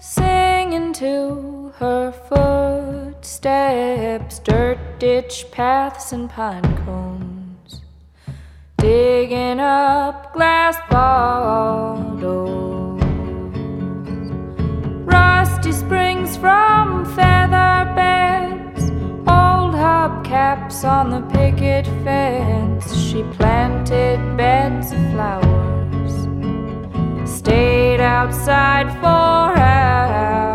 singing to her footsteps, dirt ditch paths and pine cones, digging up glass bottles, rusty springs from feather beds, old hubcaps on the picket fence. She planted beds of flowers, Stay outside for hours.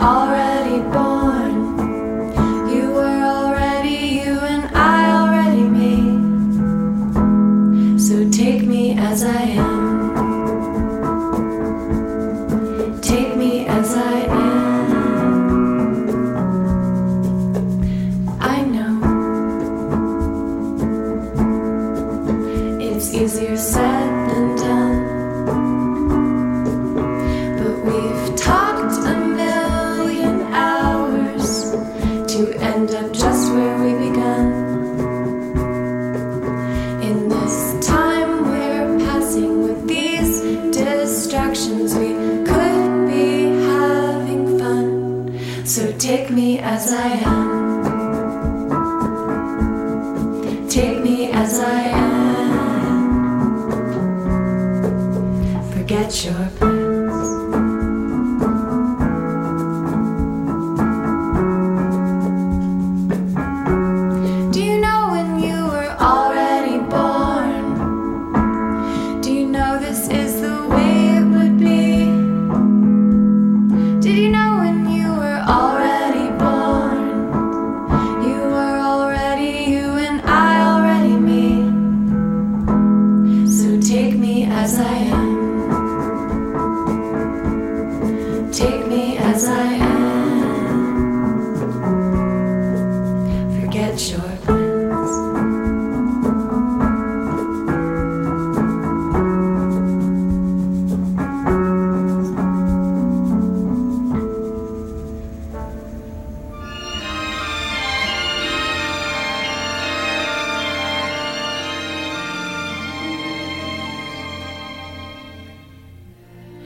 are.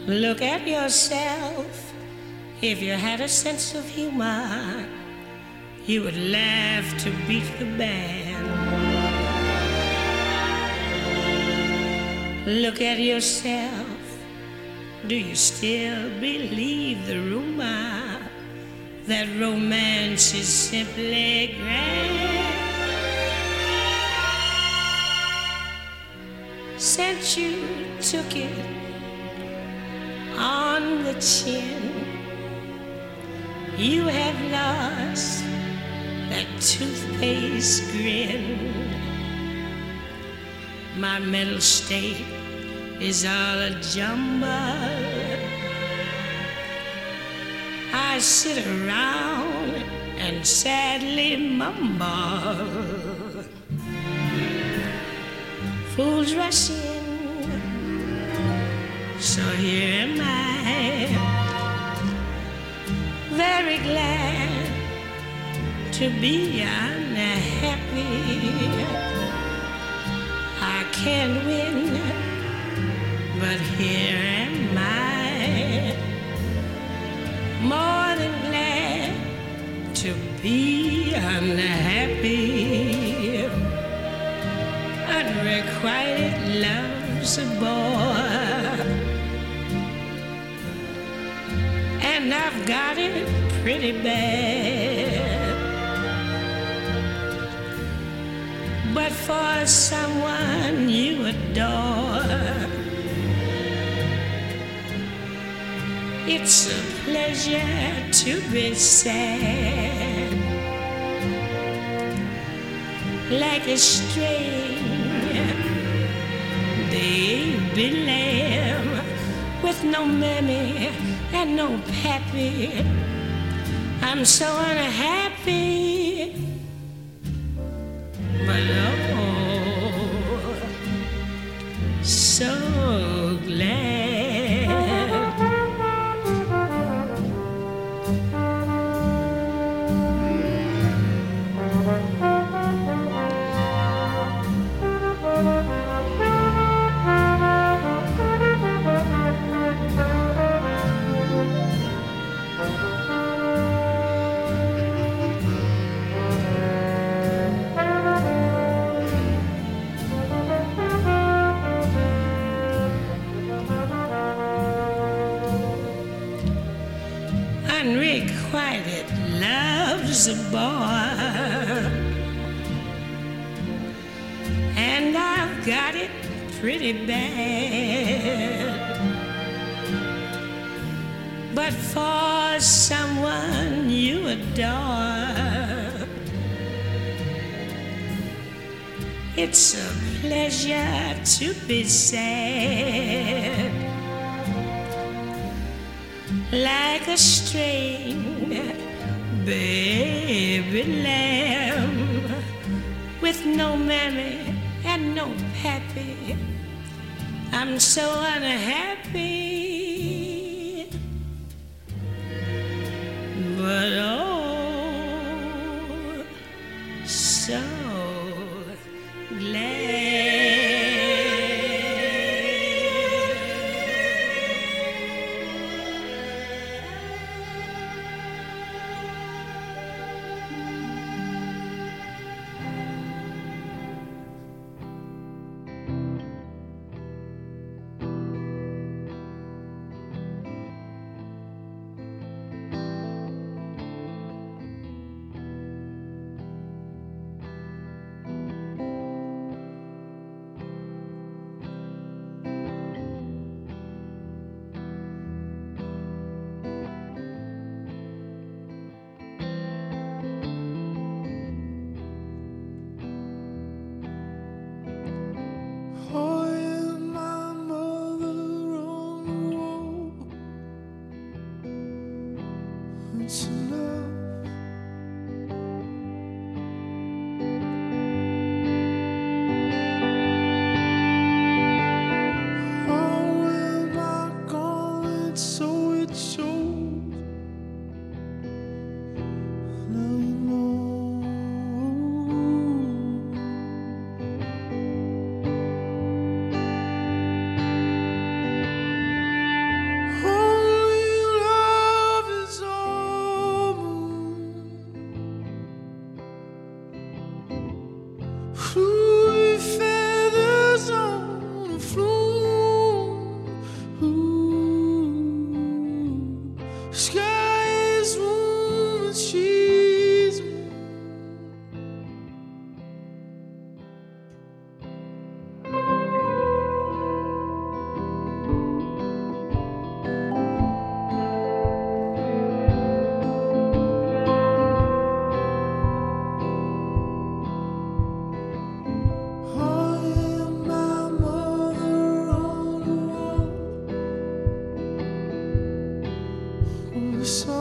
Look at yourself. If you had a sense of humor, you would laugh to beat the band. Look at yourself. Do you still believe the rumor that romance is simply grand? Since you took it on the chin. You have lost that toothpaste grin. My mental state is all a jumble. I sit around and sadly mumble. Fools rush in so here am I, very glad to be unhappy. I can't win, but here am I, more than glad to be unhappy. Unrequited love's a bore. And I've got it pretty bad. But for someone you adore, it's a pleasure to be sad. Like a string, baby lamb with no mammy and no pappy. I'm so unhappy, but oh, so a bore, and I've got it pretty bad. But for someone you adore, it's a pleasure to be sad like a string, baby lamb, with no mammy and no pappy. I'm so unhappy, but oh, so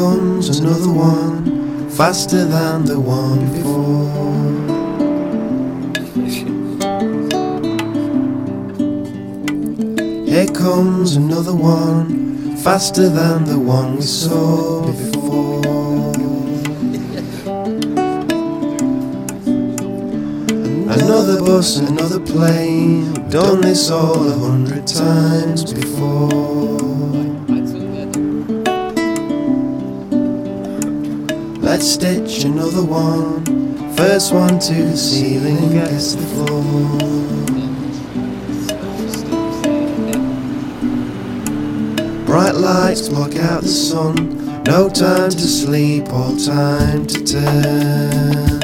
comes another one, faster than the one before. Here comes another one, faster than the one we saw before. Another bus, another plane, done this all a hundred times before. Let's stitch another one, first one to the ceiling, gets the floor. Bright lights block out the sun. No time to sleep or time to turn.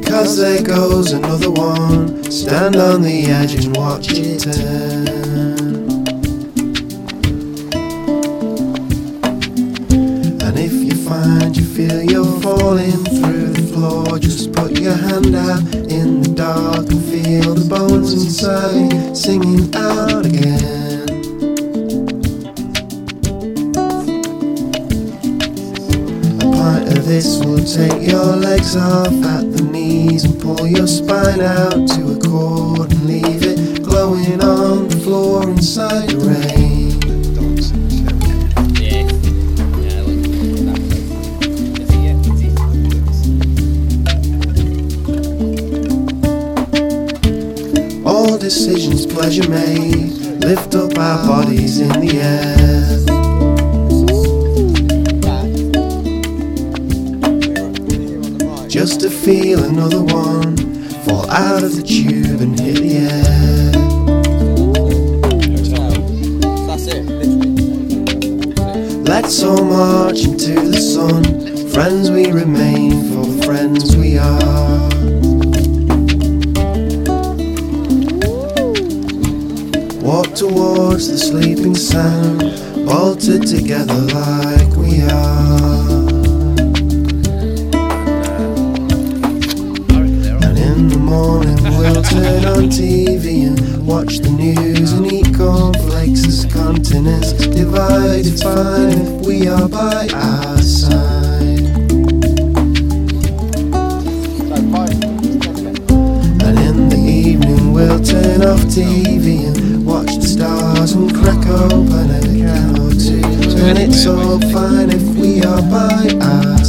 Because there goes another one. Stand on the edge and watch it turn. Feel you're falling through the floor, just put your hand out in the dark and feel the bones inside singing out again. A pint of this will take your legs off at the knees and pull your spine out to a cord and leave it glowing on the floor inside your rain. Pleasure made lift up our bodies in the air. Just to feel another one fall out of the tube and hit the air. Let's all march into the sun. Friends we remain for the friends we are. Walk towards the sleeping sound, bolted together like we are. And in the morning we'll turn on TV and watch the news and eat cornflakes as continents divide. Fine if we are by our side. And in the evening we'll turn off TV open a can or. And it's all fine if we are by our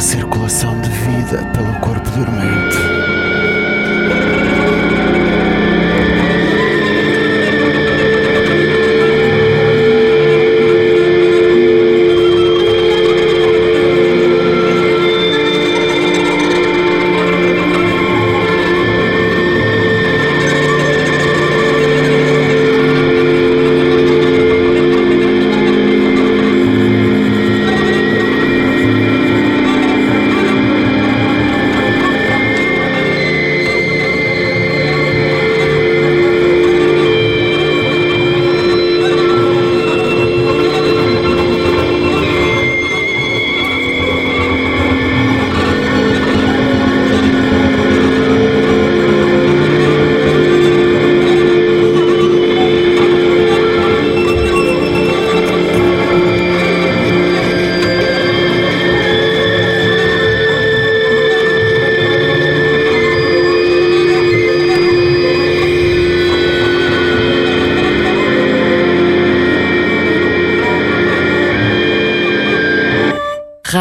circulação de vida pelo corpo dormente.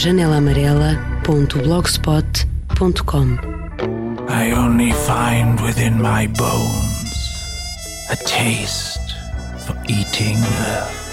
janelaamarela.blogspot.com. I only find within my bones a taste for eating earth.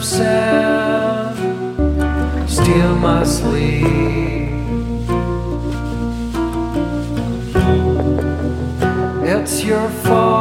of steal my sleep. It's your fault.